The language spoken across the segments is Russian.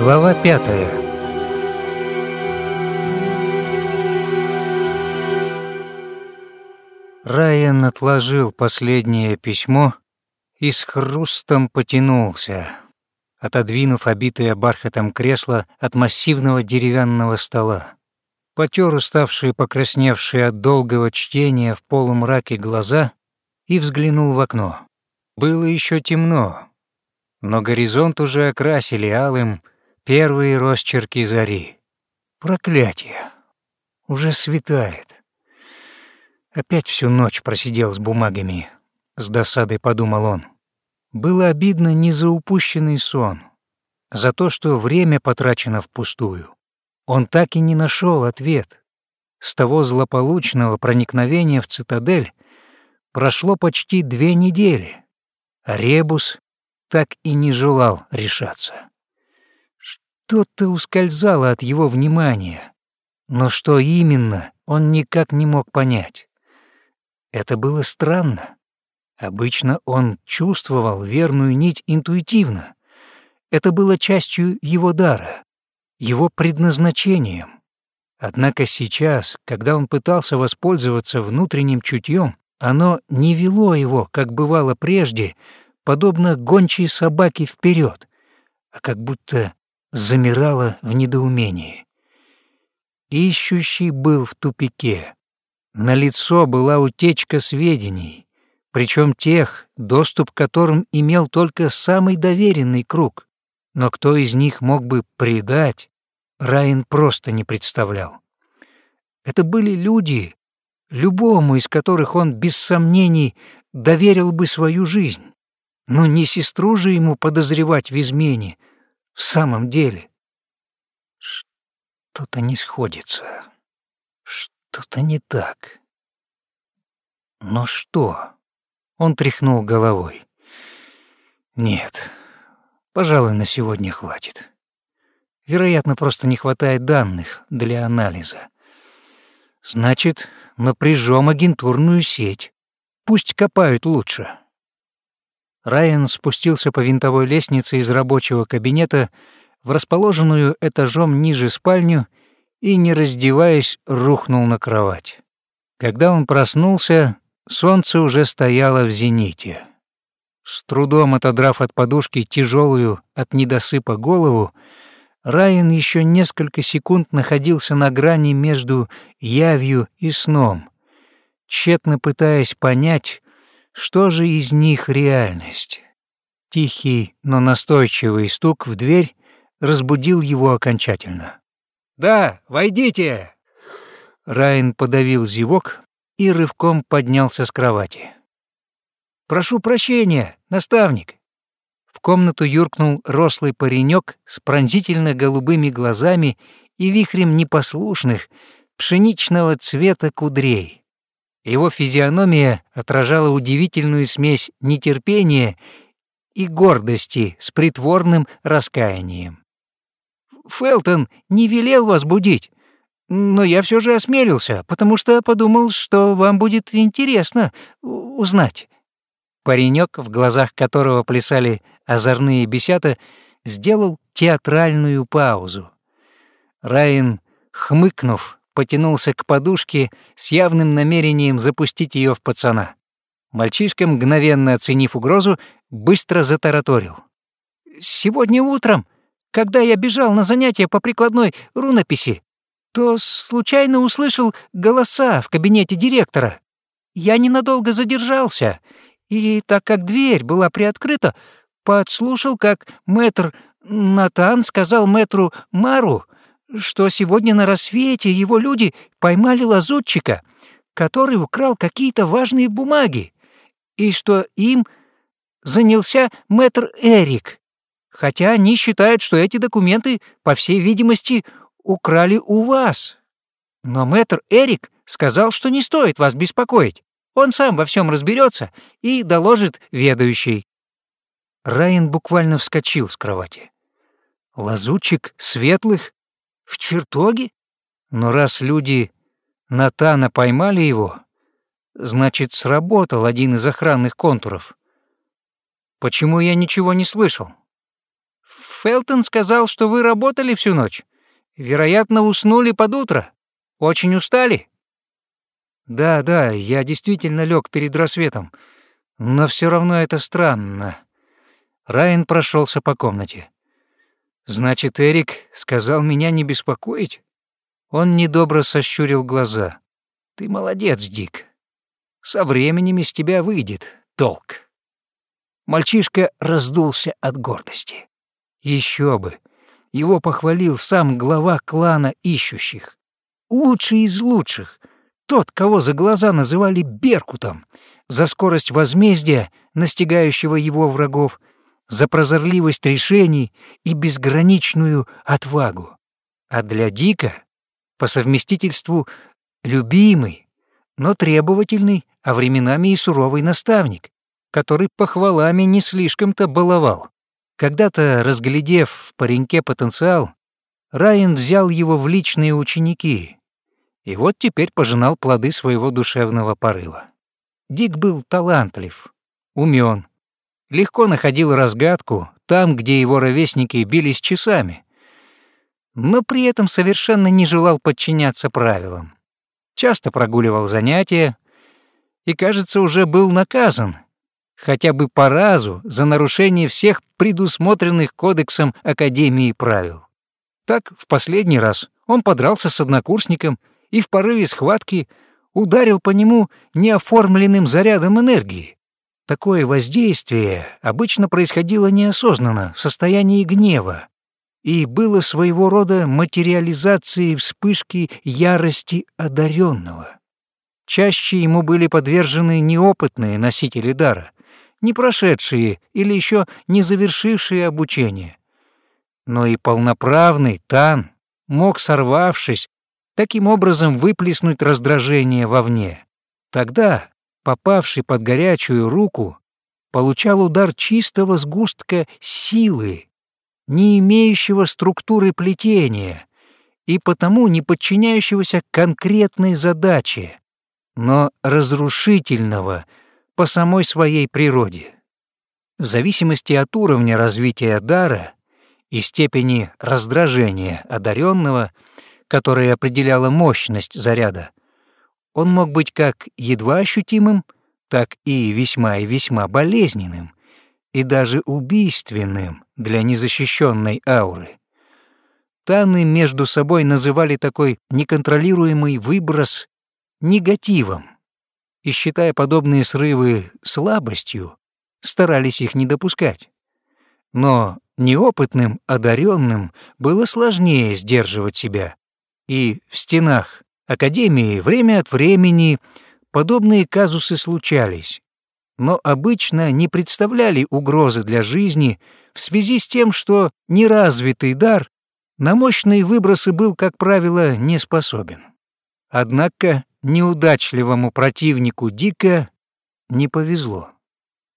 Глава пятая Райан отложил последнее письмо и с хрустом потянулся, отодвинув обитое бархатом кресло от массивного деревянного стола. Потер уставшие, покрасневшие от долгого чтения в полумраке глаза и взглянул в окно. Было еще темно, но горизонт уже окрасили алым первые росчерки зари. Проклятие! Уже светает. Опять всю ночь просидел с бумагами, с досадой подумал он. Было обидно не за упущенный сон, за то, что время потрачено впустую. Он так и не нашел ответ. С того злополучного проникновения в цитадель прошло почти две недели, а Ребус так и не желал решаться. Что-то ускользало от его внимания, но что именно, он никак не мог понять. Это было странно. Обычно он чувствовал верную нить интуитивно. Это было частью его дара, его предназначением. Однако сейчас, когда он пытался воспользоваться внутренним чутьем, оно не вело его, как бывало прежде, подобно гончей собаке вперед, а как будто замирало в недоумении. Ищущий был в тупике. На лицо была утечка сведений, причем тех, доступ к которым имел только самый доверенный круг. Но кто из них мог бы предать, Райан просто не представлял. Это были люди, любому из которых он без сомнений доверил бы свою жизнь. Но не сестру же ему подозревать в измене, в самом деле. Что-то не сходится, что-то не так. Но что? Он тряхнул головой. Нет, пожалуй, на сегодня хватит. Вероятно, просто не хватает данных для анализа. Значит, напряжем агентурную сеть. Пусть копают лучше. Райан спустился по винтовой лестнице из рабочего кабинета в расположенную этажом ниже спальню и, не раздеваясь, рухнул на кровать. Когда он проснулся, солнце уже стояло в зените. С трудом отодрав от подушки тяжелую от недосыпа голову, Райан еще несколько секунд находился на грани между явью и сном, тщетно пытаясь понять, что же из них реальность. Тихий, но настойчивый стук в дверь разбудил его окончательно. «Да, войдите!» Райан подавил зевок и рывком поднялся с кровати. «Прошу прощения, наставник!» В комнату юркнул рослый паренек с пронзительно голубыми глазами и вихрем непослушных, пшеничного цвета кудрей. Его физиономия отражала удивительную смесь нетерпения и гордости с притворным раскаянием. «Фелтон не велел вас будить, но я все же осмелился, потому что подумал, что вам будет интересно узнать». Паренек, в глазах которого плясали озорные бесята, сделал театральную паузу. Райан, хмыкнув, потянулся к подушке с явным намерением запустить ее в пацана. Мальчишка, мгновенно оценив угрозу, быстро затараторил. «Сегодня утром, когда я бежал на занятия по прикладной рунописи, то случайно услышал голоса в кабинете директора. Я ненадолго задержался, и так как дверь была приоткрыта, подслушал, как мэтр Натан сказал мэтру Мару, что сегодня на рассвете его люди поймали лазутчика, который украл какие-то важные бумаги, и что им занялся мэтр Эрик, хотя они считают, что эти документы, по всей видимости, украли у вас. Но мэтр Эрик сказал, что не стоит вас беспокоить. Он сам во всем разберется и доложит ведающий. Райан буквально вскочил с кровати. Лазутчик светлых в чертоге? Но раз люди Натана поймали его, значит, сработал один из охранных контуров. Почему я ничего не слышал? Фелтон сказал, что вы работали всю ночь. Вероятно, уснули под утро. Очень устали?» «Да, да, я действительно лег перед рассветом, но все равно это странно». Райан прошелся по комнате. «Значит, Эрик сказал меня не беспокоить?» Он недобро сощурил глаза. «Ты молодец, Дик. Со временем из тебя выйдет толк». Мальчишка раздулся от гордости. Еще бы! Его похвалил сам глава клана ищущих. Лучший из лучших. Тот, кого за глаза называли Беркутом, за скорость возмездия, настигающего его врагов, за прозорливость решений и безграничную отвагу. А для Дика, по совместительству, любимый, но требовательный, а временами и суровый наставник, который похвалами не слишком-то баловал. Когда-то, разглядев в пареньке потенциал, Райан взял его в личные ученики, и вот теперь пожинал плоды своего душевного порыва. Дик был талантлив, умен, легко находил разгадку там, где его ровесники бились часами, но при этом совершенно не желал подчиняться правилам. Часто прогуливал занятия и, кажется, уже был наказан — хотя бы по разу за нарушение всех предусмотренных кодексом Академии правил. Так, в последний раз он подрался с однокурсником и в порыве схватки ударил по нему неоформленным зарядом энергии. Такое воздействие обычно происходило неосознанно, в состоянии гнева, и было своего рода материализацией вспышки ярости одаренного. Чаще ему были подвержены неопытные носители дара — не прошедшие или еще не завершившие обучение. Но и полноправный Тан мог, сорвавшись, таким образом выплеснуть раздражение вовне. Тогда, попавший под горячую руку, получал удар чистого сгустка силы, не имеющего структуры плетения и потому не подчиняющегося конкретной задаче, но разрушительного — по самой своей природе. В зависимости от уровня развития дара и степени раздражения одаренного, которая определяла мощность заряда, он мог быть как едва ощутимым, так и весьма и весьма болезненным и даже убийственным для незащищенной ауры. Таны между собой называли такой неконтролируемый выброс негативом, и, считая подобные срывы слабостью, старались их не допускать. Но неопытным, одаренным было сложнее сдерживать себя, и в стенах Академии время от времени подобные казусы случались, но обычно не представляли угрозы для жизни в связи с тем, что неразвитый дар на мощные выбросы был, как правило, не способен. Однако неудачливому противнику Дика не повезло.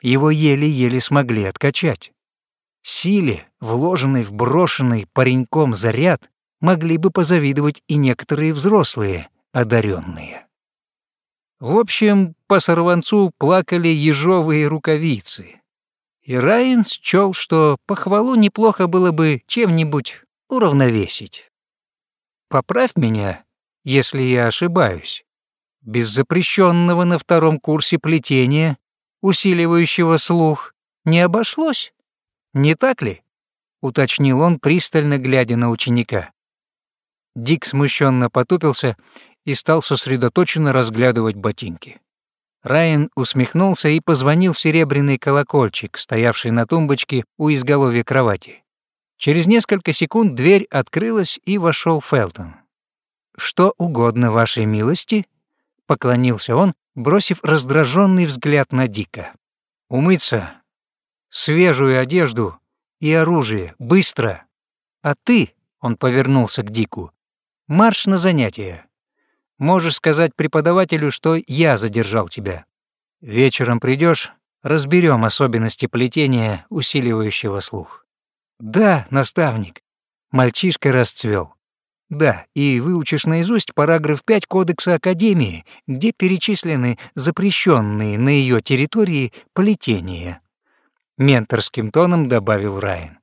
Его еле-еле смогли откачать. Силе, вложенной в брошенный пареньком заряд, могли бы позавидовать и некоторые взрослые, одаренные. В общем, по сорванцу плакали ежовые рукавицы. И Райан счел, что похвалу неплохо было бы чем-нибудь уравновесить. «Поправь меня, если я ошибаюсь», без запрещенного на втором курсе плетения, усиливающего слух, не обошлось. Не так ли? уточнил он, пристально глядя на ученика. Дик смущенно потупился и стал сосредоточенно разглядывать ботинки. Райан усмехнулся и позвонил в серебряный колокольчик, стоявший на тумбочке у изголовья кровати. Через несколько секунд дверь открылась, и вошел Фелтон. «Что угодно вашей милости?» поклонился он, бросив раздраженный взгляд на Дика. «Умыться, свежую одежду и оружие, быстро! А ты, — он повернулся к Дику, — марш на занятия. Можешь сказать преподавателю, что я задержал тебя. Вечером придешь, разберем особенности плетения, усиливающего слух». «Да, наставник». Мальчишка расцвел. Да, и выучишь наизусть параграф 5 Кодекса Академии, где перечислены запрещенные на ее территории плетения. Менторским тоном добавил Райан.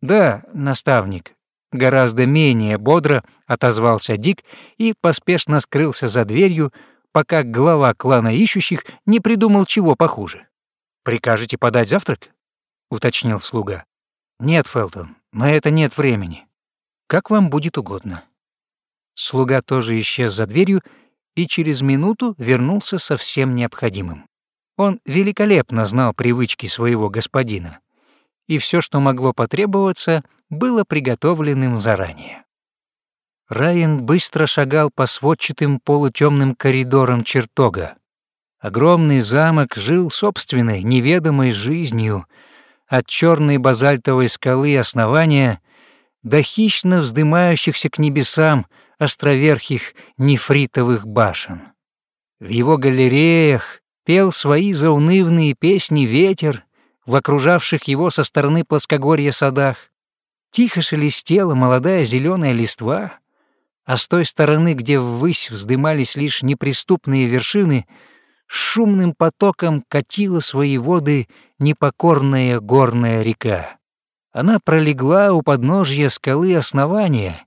«Да, наставник», — гораздо менее бодро отозвался Дик и поспешно скрылся за дверью, пока глава клана ищущих не придумал чего похуже. «Прикажете подать завтрак?» — уточнил слуга. «Нет, Фелтон, на это нет времени. Как вам будет угодно». Слуга тоже исчез за дверью и через минуту вернулся со всем необходимым. Он великолепно знал привычки своего господина, и все, что могло потребоваться, было приготовленным заранее. Райан быстро шагал по сводчатым полутемным коридорам чертога. Огромный замок жил собственной неведомой жизнью от черной базальтовой скалы основания до хищно вздымающихся к небесам островерхих нефритовых башен. В его галереях пел свои заунывные песни ветер в окружавших его со стороны плоскогорья садах. Тихо шелестела молодая зеленая листва, а с той стороны, где ввысь вздымались лишь неприступные вершины, шумным потоком катила свои воды непокорная горная река. Она пролегла у подножья скалы основания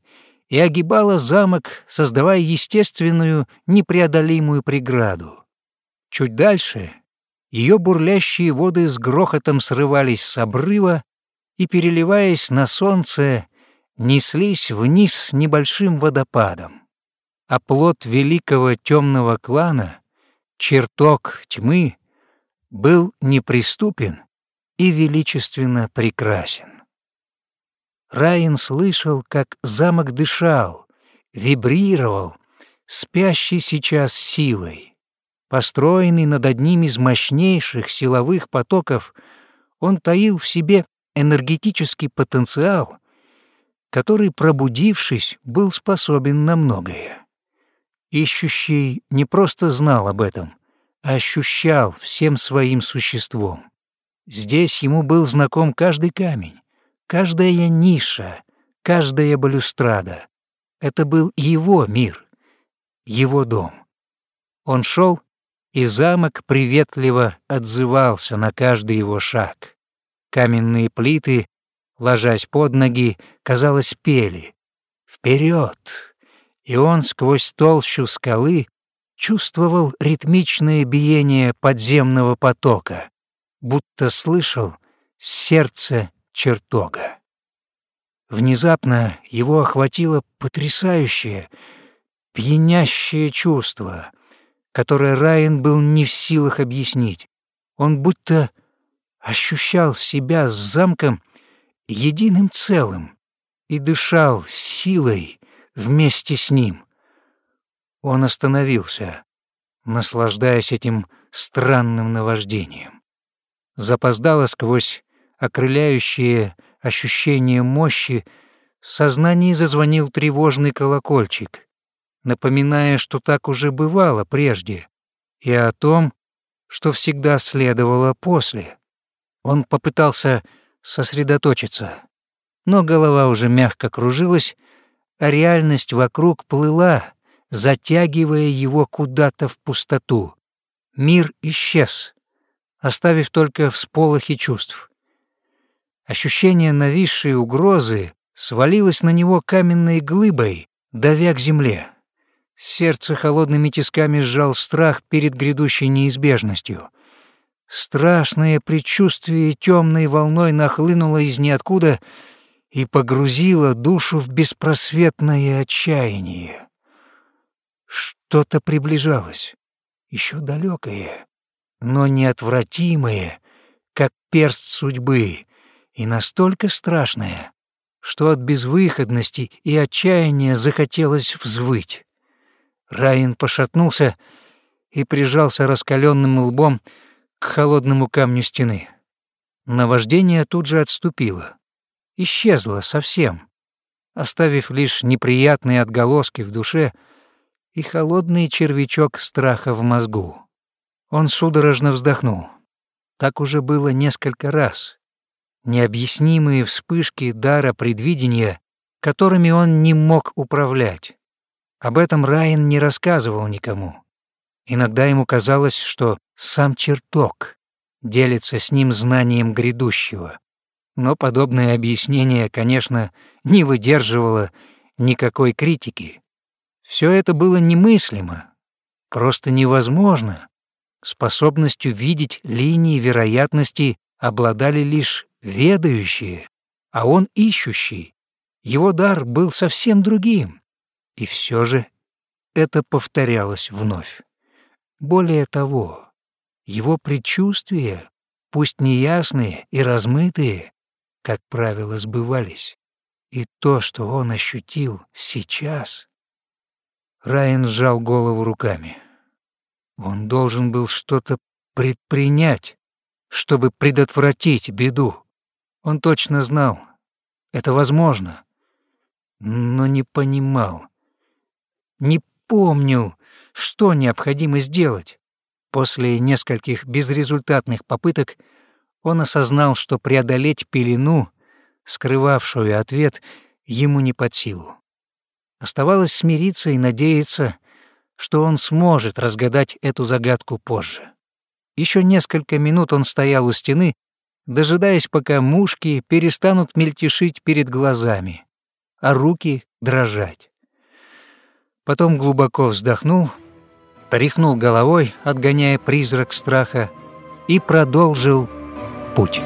и огибала замок, создавая естественную непреодолимую преграду. Чуть дальше ее бурлящие воды с грохотом срывались с обрыва и, переливаясь на солнце, неслись вниз небольшим водопадом. А плод великого темного клана, чертог тьмы, был неприступен и величественно прекрасен. Райан слышал, как замок дышал, вибрировал, спящий сейчас силой. Построенный над одним из мощнейших силовых потоков, он таил в себе энергетический потенциал, который, пробудившись, был способен на многое. Ищущий не просто знал об этом, а ощущал всем своим существом. Здесь ему был знаком каждый камень, каждая ниша, каждая балюстрада. Это был его мир, его дом. Он шел и замок приветливо отзывался на каждый его шаг. Каменные плиты, ложась под ноги, казалось, пели «Вперед!» И он сквозь толщу скалы чувствовал ритмичное биение подземного потока, будто слышал сердце чертога. Внезапно его охватило потрясающее, пьянящее чувство, которое Райан был не в силах объяснить. Он будто ощущал себя с замком единым целым и дышал силой вместе с ним. Он остановился, наслаждаясь этим странным наваждением. Запоздало сквозь окрыляющее ощущение мощи в сознании зазвонил тревожный колокольчик напоминая, что так уже бывало прежде, и о том, что всегда следовало после. Он попытался сосредоточиться, но голова уже мягко кружилась, а реальность вокруг плыла, затягивая его куда-то в пустоту. Мир исчез, оставив только всполохи чувств. Ощущение нависшей угрозы свалилось на него каменной глыбой, давя к земле. Сердце холодными тисками сжал страх перед грядущей неизбежностью. Страшное предчувствие темной волной нахлынуло из ниоткуда и погрузило душу в беспросветное отчаяние. Что-то приближалось, еще далекое, но неотвратимое, как перст судьбы, и настолько страшное, что от безвыходности и отчаяния захотелось взвыть. Райан пошатнулся и прижался раскаленным лбом к холодному камню стены. Наваждение тут же отступило. Исчезло совсем, оставив лишь неприятные отголоски в душе и холодный червячок страха в мозгу. Он судорожно вздохнул. Так уже было несколько раз. Необъяснимые вспышки дара предвидения, которыми он не мог управлять. Об этом Райан не рассказывал никому. Иногда ему казалось, что сам чертог делится с ним знанием грядущего. Но подобное объяснение, конечно, не выдерживало никакой критики. Все это было немыслимо, просто невозможно. Способностью видеть линии вероятности обладали лишь ведающие, а он ищущий. Его дар был совсем другим. И все же это повторялось вновь. Более того, его предчувствия, пусть неясные и размытые, как правило, сбывались. И то, что он ощутил сейчас... Райан сжал голову руками. Он должен был что-то предпринять, чтобы предотвратить беду. Он точно знал, это возможно, но не понимал, не помнил, что необходимо сделать. После нескольких безрезультатных попыток он осознал, что преодолеть пелену, скрывавшую ответ, ему не под силу. Оставалось смириться и надеяться, что он сможет разгадать эту загадку позже. Еще несколько минут он стоял у стены, дожидаясь, пока мушки перестанут мельтешить перед глазами, а руки дрожать. Потом глубоко вздохнул, тряхнул головой, отгоняя призрак страха, и продолжил путь.